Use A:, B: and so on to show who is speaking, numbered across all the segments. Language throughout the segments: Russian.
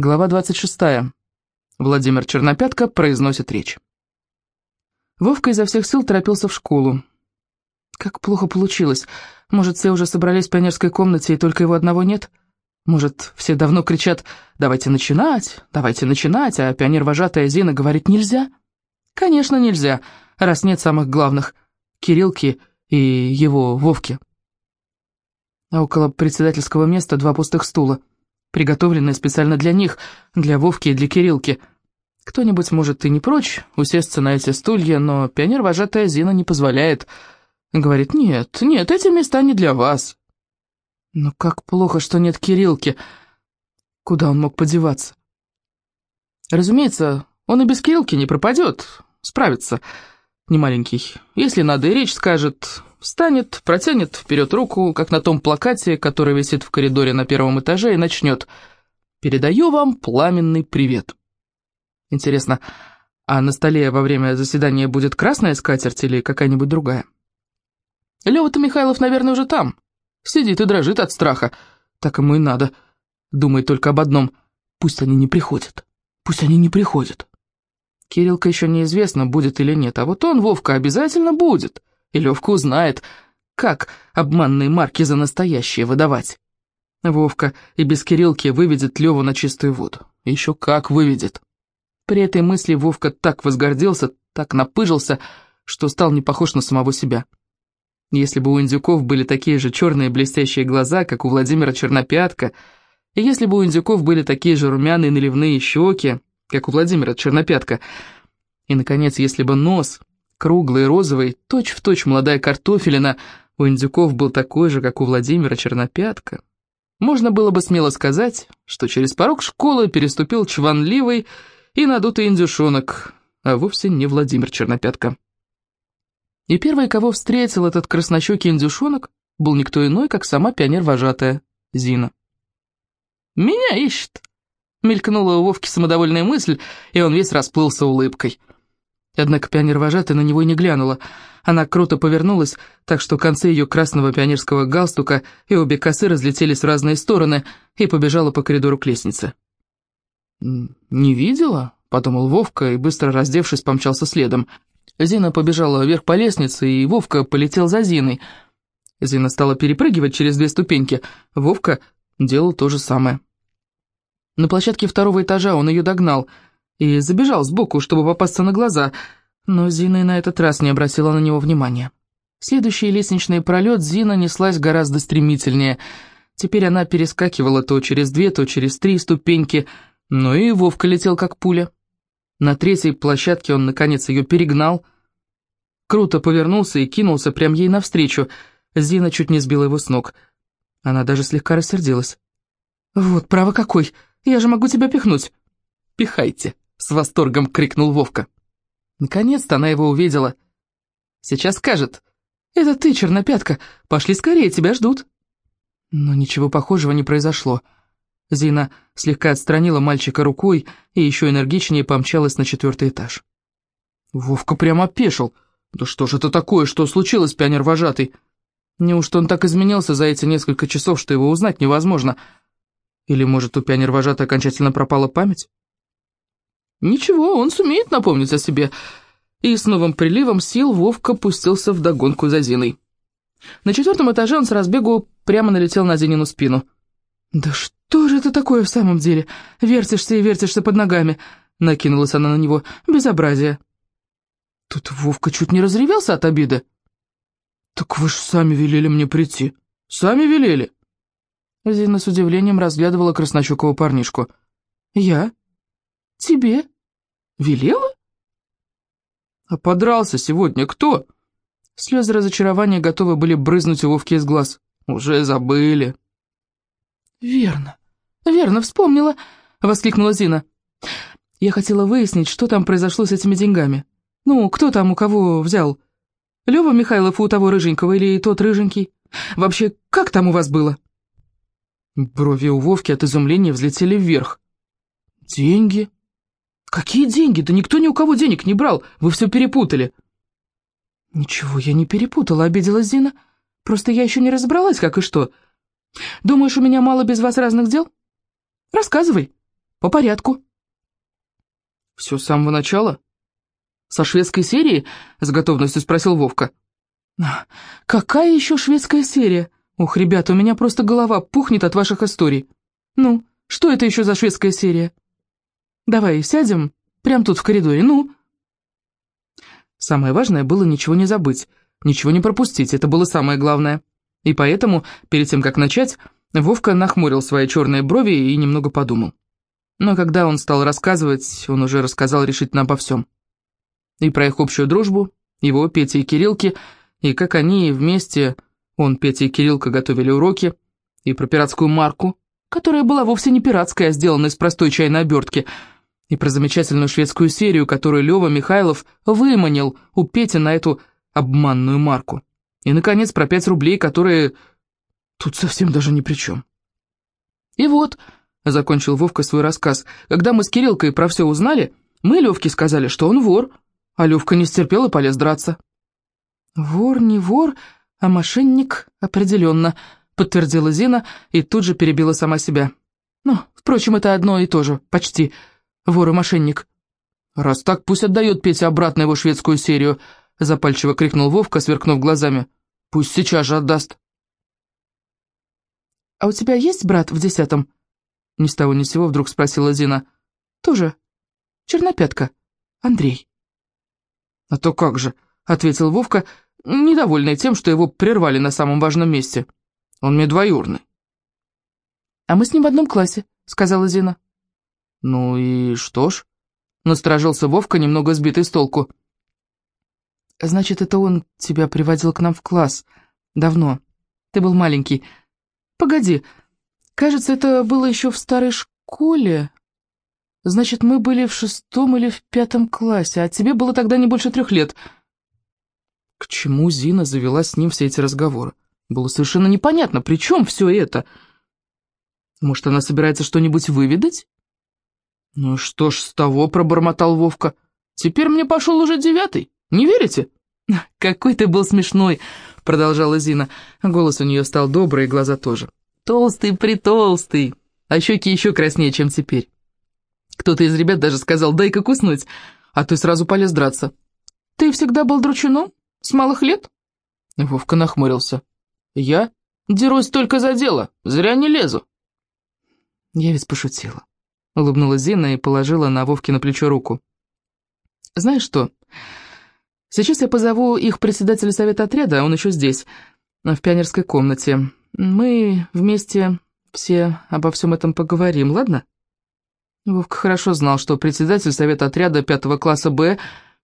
A: Глава 26. Владимир Чернопятка произносит речь. Вовка изо всех сил торопился в школу. Как плохо получилось. Может, все уже собрались в пионерской комнате, и только его одного нет? Может, все давно кричат «давайте начинать, давайте начинать», а пионер-вожатая Зина говорит «нельзя»? Конечно, нельзя, раз нет самых главных — Кириллки и его Вовки. А около председательского места два пустых стула — приготовленное специально для них, для Вовки и для Кириллки. Кто-нибудь, может, и не прочь усесться на эти стулья, но пионер-вожатая Зина не позволяет. Говорит, нет, нет, эти места не для вас. Но как плохо, что нет Кириллки. Куда он мог подеваться? Разумеется, он и без Кириллки не пропадет, справится, не маленький. Если надо и речь скажет, Встанет, протянет вперед руку, как на том плакате, который висит в коридоре на первом этаже, и начнет «Передаю вам пламенный привет». Интересно, а на столе во время заседания будет красная скатерть или какая-нибудь другая? Лёва-то Михайлов, наверное, уже там. Сидит и дрожит от страха. Так ему и надо. Думает только об одном. Пусть они не приходят. Пусть они не приходят. Кириллка еще неизвестно, будет или нет, а вот он, Вовка, обязательно будет и Левка узнает, как обманные марки за настоящие выдавать. Вовка и без Кириллки выведет Леву на чистую воду. Еще как выведет. При этой мысли Вовка так возгордился, так напыжился, что стал не похож на самого себя. Если бы у индюков были такие же черные блестящие глаза, как у Владимира Чернопятка, и если бы у индюков были такие же румяные наливные щеки, как у Владимира Чернопятка, и, наконец, если бы нос круглый и розовый, точь-в-точь точь молодая картофелина, у индюков был такой же, как у Владимира Чернопятка. Можно было бы смело сказать, что через порог школы переступил чванливый и надутый индюшонок, а вовсе не Владимир Чернопятка. И первый, кого встретил этот краснощекий индюшонок, был никто иной, как сама пионер-вожатая Зина. «Меня ищет!» — мелькнула у Вовки самодовольная мысль, и он весь расплылся улыбкой — Однако пионер-вожатая на него и не глянула. Она круто повернулась, так что концы ее красного пионерского галстука и обе косы разлетелись в разные стороны, и побежала по коридору к лестнице. «Не видела?» — подумал Вовка и, быстро раздевшись, помчался следом. Зина побежала вверх по лестнице, и Вовка полетел за Зиной. Зина стала перепрыгивать через две ступеньки. Вовка делал то же самое. На площадке второго этажа он ее догнал — и забежал сбоку, чтобы попасться на глаза, но Зина и на этот раз не обратила на него внимания. Следующий лестничный пролет Зина неслась гораздо стремительнее. Теперь она перескакивала то через две, то через три ступеньки, но и Вовка летел как пуля. На третьей площадке он, наконец, ее перегнал. Круто повернулся и кинулся прямо ей навстречу. Зина чуть не сбила его с ног. Она даже слегка рассердилась. «Вот, право какой! Я же могу тебя пихнуть!» «Пихайте!» С восторгом крикнул Вовка. Наконец-то она его увидела. Сейчас скажет. «Это ты, чернопятка, пошли скорее, тебя ждут». Но ничего похожего не произошло. Зина слегка отстранила мальчика рукой и еще энергичнее помчалась на четвертый этаж. Вовка прямо опешил. «Да что же это такое, что случилось, пионер-вожатый?» Неужто он так изменился за эти несколько часов, что его узнать невозможно? Или, может, у пионер-вожатой окончательно пропала память? Ничего, он сумеет напомнить о себе. И с новым приливом сил Вовка пустился в догонку за Зиной. На четвертом этаже он с разбегу прямо налетел на Зинину спину. «Да что же это такое в самом деле? Вертишься и вертишься под ногами!» Накинулась она на него. «Безобразие!» Тут Вовка чуть не разревелся от обиды. «Так вы ж сами велели мне прийти. Сами велели!» Зина с удивлением разглядывала краснощекого парнишку. «Я? «Тебе? Велела?» «А подрался сегодня кто?» Слезы разочарования готовы были брызнуть у Вовки из глаз. «Уже забыли». «Верно, верно, вспомнила», — воскликнула Зина. «Я хотела выяснить, что там произошло с этими деньгами. Ну, кто там у кого взял? Лёва Михайлов у того рыженького или тот рыженький? Вообще, как там у вас было?» Брови у Вовки от изумления взлетели вверх. «Деньги?» «Какие деньги? Да никто ни у кого денег не брал, вы все перепутали». «Ничего я не перепутала», — обиделась Зина. «Просто я еще не разобралась, как и что. Думаешь, у меня мало без вас разных дел? Рассказывай». по порядку». «Все с самого начала?» «Со шведской серии?» — с готовностью спросил Вовка. «Какая еще шведская серия? Ух, ребята, у меня просто голова пухнет от ваших историй. Ну, что это еще за шведская серия? Давай сядем прямо тут в коридоре, ну?» Самое важное было ничего не забыть, ничего не пропустить, это было самое главное. И поэтому, перед тем, как начать, Вовка нахмурил свои черные брови и немного подумал. Но когда он стал рассказывать, он уже рассказал решительно обо всем. И про их общую дружбу, его, Петя и Кириллки, и как они вместе, он, Петя и Кириллка, готовили уроки, и про пиратскую марку, которая была вовсе не пиратская, а сделана из простой чайной обертки, и про замечательную шведскую серию, которую Лёва Михайлов выманил у Пети на эту обманную марку. И, наконец, про пять рублей, которые тут совсем даже ни при чем. И вот, — закончил Вовка свой рассказ, — когда мы с Кириллкой про все узнали, мы Левке сказали, что он вор, а Левка не стерпел и полез драться. «Вор не вор, а мошенник определенно», — подтвердила Зина и тут же перебила сама себя. «Ну, впрочем, это одно и то же, почти. Вор и мошенник». «Раз так, пусть отдает Петя обратно его шведскую серию», — запальчиво крикнул Вовка, сверкнув глазами. «Пусть сейчас же отдаст». «А у тебя есть брат в десятом?» Ни с того ни с сего вдруг спросила Зина. «Тоже. Чернопятка. Андрей». «А то как же», — ответил Вовка, недовольный тем, что его прервали на самом важном месте. «Он мне двоюрный». «А мы с ним в одном классе», — сказала Зина. «Ну и что ж?» — насторожился Вовка, немного сбитый с толку. «Значит, это он тебя приводил к нам в класс. Давно. Ты был маленький. Погоди, кажется, это было еще в старой школе. Значит, мы были в шестом или в пятом классе, а тебе было тогда не больше трех лет». К чему Зина завела с ним все эти разговоры? Было совершенно непонятно, при чем все это? Может, она собирается что-нибудь выведать? «Ну что ж с того», — пробормотал Вовка. «Теперь мне пошел уже девятый. Не верите?» «Какой ты был смешной», — продолжала Зина. Голос у нее стал добрый, и глаза тоже. «Толстый-притолстый, а щеки еще краснее, чем теперь». Кто-то из ребят даже сказал «дай-ка куснуть», а ты сразу полез драться. «Ты всегда был дручуном? С малых лет?» Вовка нахмурился. «Я? Дерусь только за дело, зря не лезу». Я ведь пошутила. Улыбнулась Зина и положила на Вовке на плечо руку. «Знаешь что, сейчас я позову их председателя совета отряда, он еще здесь, в пионерской комнате. Мы вместе все обо всем этом поговорим, ладно?» Вовка хорошо знал, что председатель совета отряда пятого класса «Б»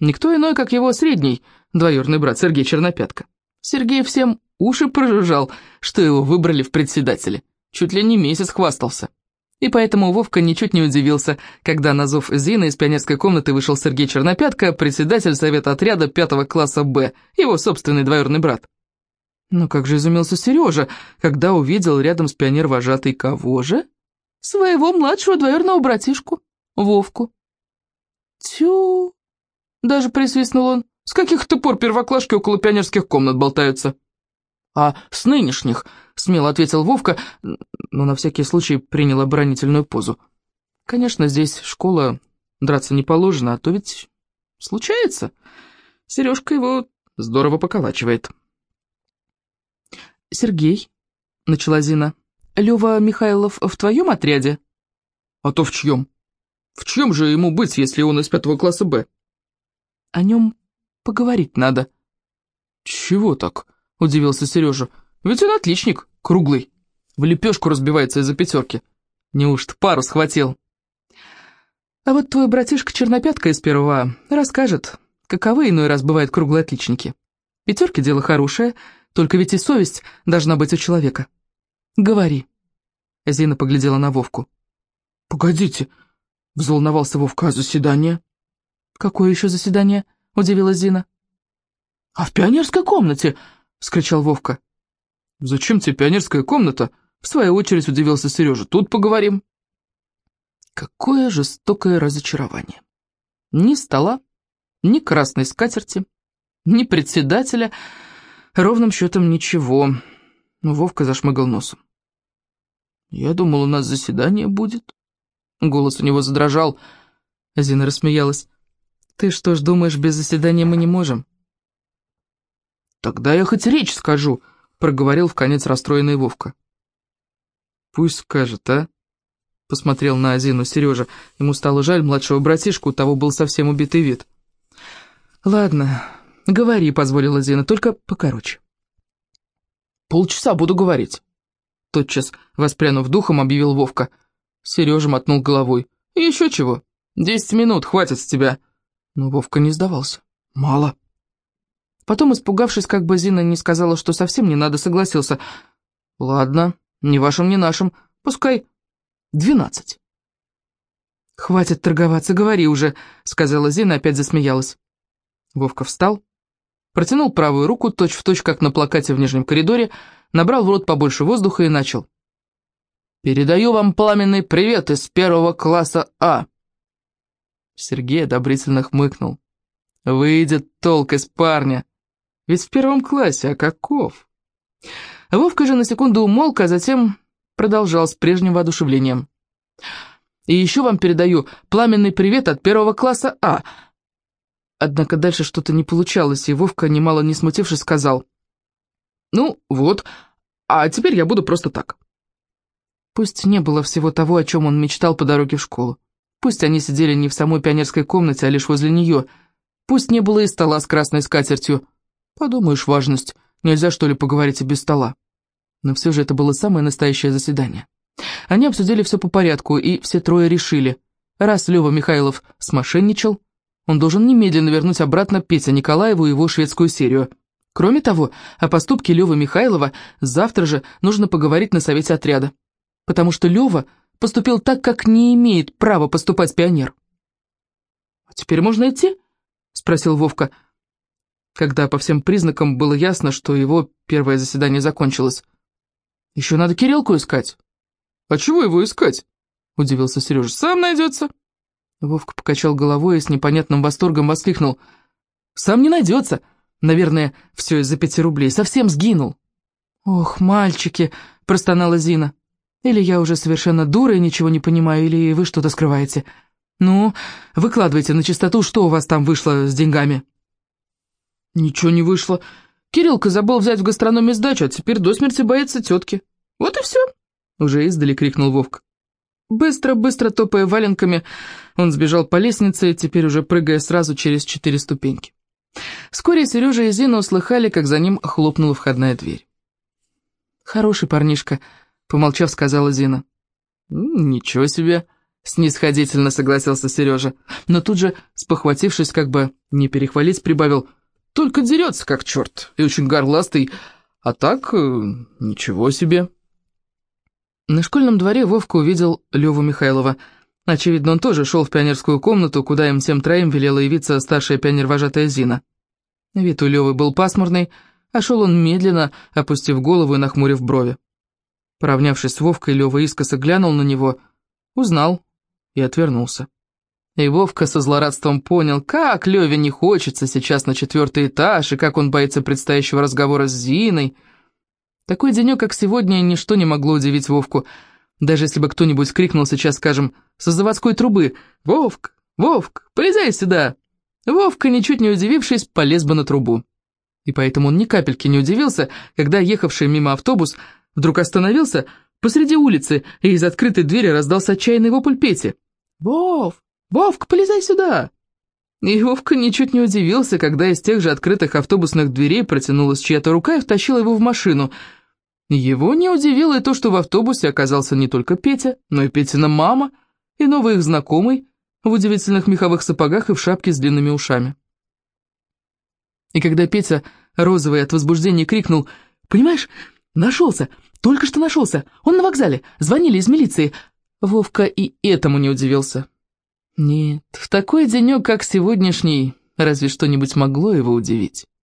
A: никто иной, как его средний, двоюродный брат Сергей Чернопятка. Сергей всем уши прожужжал, что его выбрали в председатели. Чуть ли не месяц хвастался. И поэтому Вовка ничуть не удивился, когда на зов Зины из пионерской комнаты вышел Сергей Чернопятка, председатель совета отряда пятого класса «Б», его собственный двоюродный брат. Ну как же изумился Сережа, когда увидел рядом с пионер-вожатой кого же? Своего младшего двоюродного братишку, Вовку. Тю, даже присвистнул он, с каких-то пор первоклашки около пионерских комнат болтаются. «А с нынешних», — смело ответил Вовка, но на всякий случай принял оборонительную позу. «Конечно, здесь школа, драться не положено, а то ведь случается. Сережка его здорово поколачивает». «Сергей», — начала Зина, — «Лёва Михайлов в твоем отряде?» «А то в чьем? В чьем же ему быть, если он из пятого класса «Б»?» «О нем поговорить надо». «Чего так?» — удивился Сережа. «Ведь он отличник, круглый. В лепешку разбивается из-за пятерки. Неужто пару схватил?» «А вот твой братишка Чернопятка из первого расскажет, каковы иной раз бывают круглые отличники. Пятерки — дело хорошее, только ведь и совесть должна быть у человека. Говори». Зина поглядела на Вовку. «Погодите», — взволновался Вовка, — «заседание?» «Какое еще заседание?» — удивилась Зина. «А в пионерской комнате!» — вскричал Вовка. «Зачем тебе пионерская комната?» — в свою очередь удивился Сережа. «Тут поговорим». Какое жестокое разочарование. Ни стола, ни красной скатерти, ни председателя, ровным счетом ничего. Вовка зашмыгал носом. «Я думал, у нас заседание будет». Голос у него задрожал. Зина рассмеялась. «Ты что ж думаешь, без заседания мы не можем?» «Тогда я хоть речь скажу», — проговорил в конец расстроенный Вовка. «Пусть скажет, а?» — посмотрел на Азину Сережа. Ему стало жаль младшего братишку, у того был совсем убитый вид. «Ладно, говори», — позволила Зина, — «только покороче». «Полчаса буду говорить», — тотчас, воспрянув духом, объявил Вовка. Сережа мотнул головой. «Еще чего? Десять минут, хватит с тебя». Но Вовка не сдавался. «Мало». Потом, испугавшись, как бы Зина не сказала, что совсем не надо, согласился. «Ладно, ни вашим, ни нашим, пускай двенадцать». «Хватит торговаться, говори уже», — сказала Зина, опять засмеялась. Вовка встал, протянул правую руку, точь-в-точь, точь, как на плакате в нижнем коридоре, набрал в рот побольше воздуха и начал. «Передаю вам пламенный привет из первого класса А». Сергей одобрительно хмыкнул. «Выйдет толк из парня. Ведь в первом классе, а каков?» Вовка же на секунду умолк, а затем продолжал с прежним воодушевлением. «И еще вам передаю пламенный привет от первого класса А». Однако дальше что-то не получалось, и Вовка, немало не смутившись, сказал. «Ну, вот, а теперь я буду просто так». Пусть не было всего того, о чем он мечтал по дороге в школу. Пусть они сидели не в самой пионерской комнате, а лишь возле нее. Пусть не было и стола с красной скатертью. Подумаешь, важность. Нельзя, что ли, поговорить и без стола. Но все же это было самое настоящее заседание. Они обсудили все по порядку, и все трое решили. Раз Лева Михайлов смошенничал, он должен немедленно вернуть обратно Петя Николаеву и его шведскую серию. Кроме того, о поступке Левы Михайлова завтра же нужно поговорить на совете отряда. Потому что Лева поступил так, как не имеет права поступать пионер. «А теперь можно идти?» — спросил Вовка, когда по всем признакам было ясно, что его первое заседание закончилось. «Еще надо Кириллку искать». «А чего его искать?» — удивился Сережа. «Сам найдется». Вовка покачал головой и с непонятным восторгом воскликнул. «Сам не найдется. Наверное, все из-за пяти рублей. Совсем сгинул». «Ох, мальчики!» — простонала Зина. Или я уже совершенно дура и ничего не понимаю, или вы что-то скрываете. Ну, выкладывайте на чистоту, что у вас там вышло с деньгами». «Ничего не вышло. Кириллка забыл взять в гастрономе сдачу, а теперь до смерти боится тетки. Вот и все!» Уже издали крикнул Вовка. Быстро-быстро топая валенками, он сбежал по лестнице, теперь уже прыгая сразу через четыре ступеньки. Вскоре Сережа и Зина услыхали, как за ним хлопнула входная дверь. «Хороший парнишка», Помолчав, сказала Зина. «Ничего себе!» — снисходительно согласился Сережа. Но тут же, спохватившись, как бы не перехвалить, прибавил. «Только дерется, как черт, и очень горластый, а так э, ничего себе!» На школьном дворе Вовка увидел Леву Михайлова. Очевидно, он тоже шел в пионерскую комнату, куда им всем троим велела явиться старшая пионер-вожатая Зина. Вид у Левы был пасмурный, а шел он медленно, опустив голову и нахмурив брови. Поравнявшись с Вовкой, Лёва искоса глянул на него, узнал и отвернулся. И Вовка со злорадством понял, как Лёве не хочется сейчас на четвертый этаж, и как он боится предстоящего разговора с Зиной. Такой денёк, как сегодня, ничто не могло удивить Вовку. Даже если бы кто-нибудь крикнул сейчас, скажем, со заводской трубы «Вовк! Вовк! Полезай сюда!» Вовка, ничуть не удивившись, полез бы на трубу. И поэтому он ни капельки не удивился, когда ехавший мимо автобус вдруг остановился посреди улицы, и из открытой двери раздался отчаянный вопль Пети. «Вов! Вовка, полезай сюда!» И Вовка ничуть не удивился, когда из тех же открытых автобусных дверей протянулась чья-то рука и втащила его в машину. Его не удивило и то, что в автобусе оказался не только Петя, но и Петина мама, и новый их знакомый в удивительных меховых сапогах и в шапке с длинными ушами. И когда Петя, розовый от возбуждения, крикнул «Понимаешь, нашелся! Только что нашелся. Он на вокзале. Звонили из милиции. Вовка и этому не удивился. Нет, в такой денек, как сегодняшний, разве что-нибудь могло его удивить.